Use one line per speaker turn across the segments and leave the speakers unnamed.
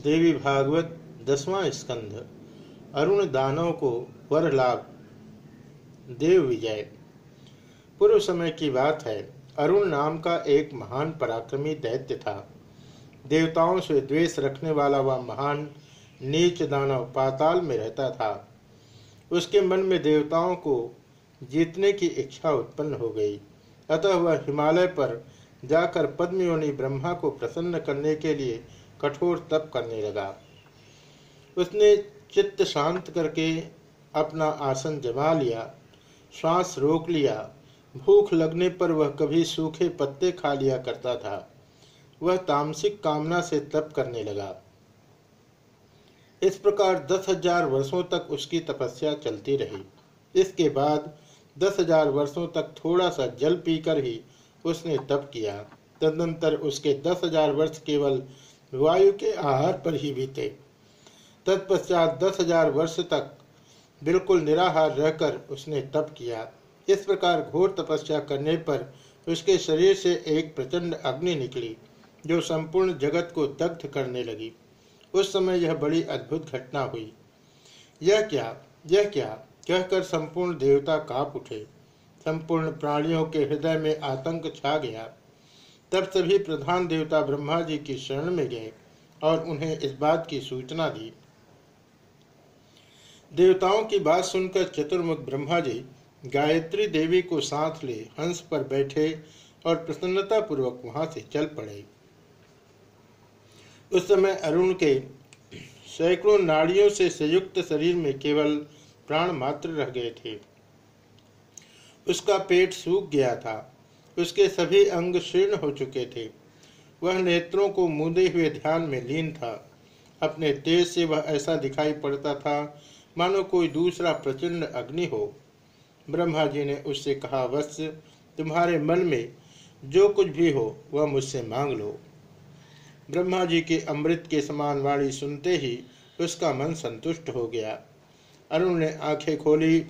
देवी भागवत दसवां स्कंध। अरुण दानव को वर लाभ, देव विजय। पूर्व समय की बात है, अरुण नाम का एक महान पराक्रमी दैत्य था। देवताओं से द्वेष रखने वाला वह महान नीच दानव पाताल में रहता था। उसके मन में देवताओं को जीतने की इच्छा उत्पन्न हो गई। अतः वह हिमालय पर जाकर पद्मयोनि ब्रह्मा को प्रसन्न करने के लिए कठोर तप करने लगा। उसने चित्त शांत करके अपना आसन जमा लिया, श्वास रोक लिया। भूख लगने पर वह कभी सूखे पत्ते खा लिया करता था। वह तामसिक कामना से तप करने लगा। इस प्रकार दस हज़ार वर्षों तक उसकी तपस्या चलती रही। इसके बाद दस हज़ार वर्षों तक थोड़ा सा जल पीकर ही उसने तप किया। तदनंतर उसके दस हज़ार वर्ष केवल वायु के आहार पर ही बीते। तत्पश्चात दस हज़ार वर्ष तक बिल्कुल निराहार रहकर उसने तप किया। इस प्रकार घोर तपस्या करने पर उसके शरीर से एक प्रचंड अग्नि निकली, जो संपूर्ण जगत को दग्ध करने लगी। उस समय यह बड़ी अद्भुत घटना हुई। यह क्या? यह क्या? कहकर संपूर्ण देवता काप उठे। संपूर्ण प्राणियों के हृदय में आतंक छा गया। तब सभी प्रधान देवता ब्रह्मा जी की शरण में गए और उन्हें इस बात की सूचना दी। देवताओं की बात सुनकर चतुर्मुख ब्रह्मा जी गायत्री देवी को साथ ले हंस पर बैठे और प्रसन्नता पूर्वक वहाँ से चल पड़े। उस समय अरुण के सैकड़ों नाड़ियों से संयुक्त शरीर में केवल प्राण मात्र रह गए थे। उसका पेट सूख गया था। उसके सभी अंग शीर्ण हो चुके थे। वह नेत्रों को मूंदे हुए ध्यान में लीन था। अपने तेज से वह ऐसा दिखाई पड़ता था, मानो कोई दूसरा प्रचंड अग्नि हो। ब्रह्मा जी ने उससे कहा, वत्स, तुम्हारे मन में जो कुछ भी हो, वह मुझसे मांग लो। ब्रह्मा जी के अमृत के समान वाणी सुनते ही उसका मन संतुष्ट हो गया। अरुण ने आँखें खोली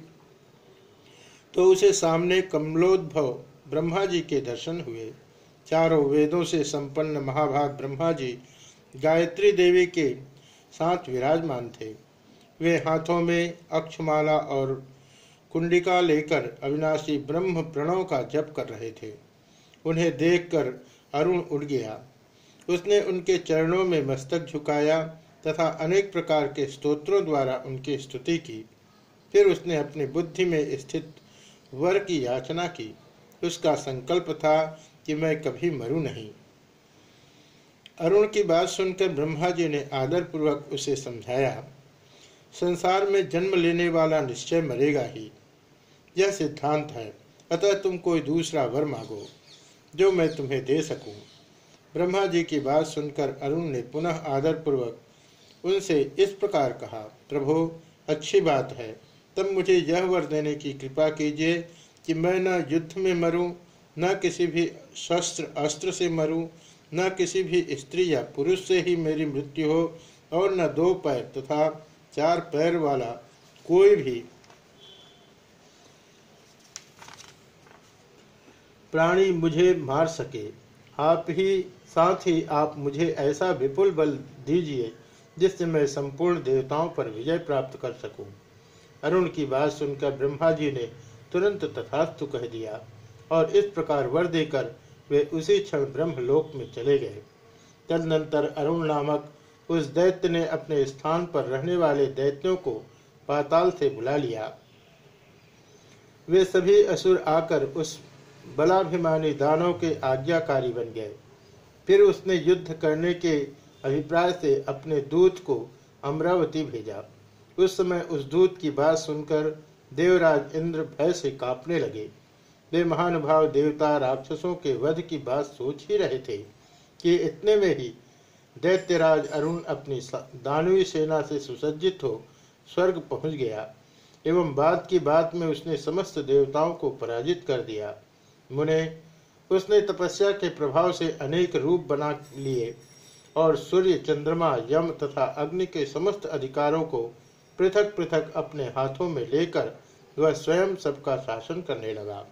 तो उसे सामने कमलोद्भव ब्रह्मा जी के दर्शन हुए। चारों वेदों से संपन्न महाभाग ब्रह्मा जी गायत्री देवी के साथ विराजमान थे। वे हाथों में अक्षमाला और कुंडिका लेकर अविनाशी ब्रह्म प्रणव का जप कर रहे थे। उन्हें देखकर अरुण उड़ गया। उसने उनके चरणों में मस्तक झुकाया तथा अनेक प्रकार के स्तोत्रों द्वारा उनकी स्तुति की। फिर उसने अपनी बुद्धि में स्थित वर की याचना की। उसका संकल्प था कि मैं कभी मरू नहीं। अरुण की बात सुनकर ब्रह्मा जी ने आदर पूर्वक उसे समझाया, संसार में जन्म लेने वाला निश्चय मरेगा ही। यह सिद्धांत है, अतः तुम कोई दूसरा वर मांगो, जो मैं तुम्हें दे सकूँ। ब्रह्मा जी की बात सुनकर अरुण ने पुनः आदर पूर्वक उनसे इस प्रकार कहा, प्रभो, अच्छी बात है, तब मुझे यह वर देने की कृपा कीजिए कि मैं न युद्ध में मरूं, न किसी भी शस्त्र, अस्त्र से मरूं, न किसी भी स्त्री या पुरुष से ही मेरी मृत्यु हो, और न दो पैर तथा चार पैर वाला कोई भी प्राणी मुझे मार सके आप ही साथ ही आप मुझे ऐसा विपुल बल दीजिए, जिससे मैं संपूर्ण देवताओं पर विजय प्राप्त कर सकूँ। अरुण की बात सुनकर ब्रह्मा जी ने तुरंत तथास्तु कह दिया, और इस प्रकार वर देकर वे उसी क्षण ब्रह्मलोक में चले गए। तदनंतर अरुण नामक उस दैत्य ने अपने स्थान पर रहने वाले दैत्यों को पाताल से बुला लिया। वे सभी असुर आकर उस बलाभिमानी दानों के आज्ञाकारी बन गए। फिर उसने युद्ध करने के अभिप्राय से अपने दूत को अमरावती भेजा। उस समय उस दूत की बात सुनकर देवराज इंद्र भय से कांपने लगे। वे महानुभाव देवता राक्षसों के वध की बात सोच ही रहे थे कि इतने में ही दैत्यराज अरुण अपनी दानवी सेना से सुसज्जित हो स्वर्ग पहुँच गया एवं बाद की बात में उसने समस्त देवताओं को पराजित कर दिया। मुने, उसने तपस्या के प्रभाव से अनेक रूप बना लिए और सूर्य, चंद्रमा, यम तथा अग्नि के समस्त अधिकारों को पृथक पृथक अपने हाथों में लेकर वह स्वयं सबका शासन करने लगा।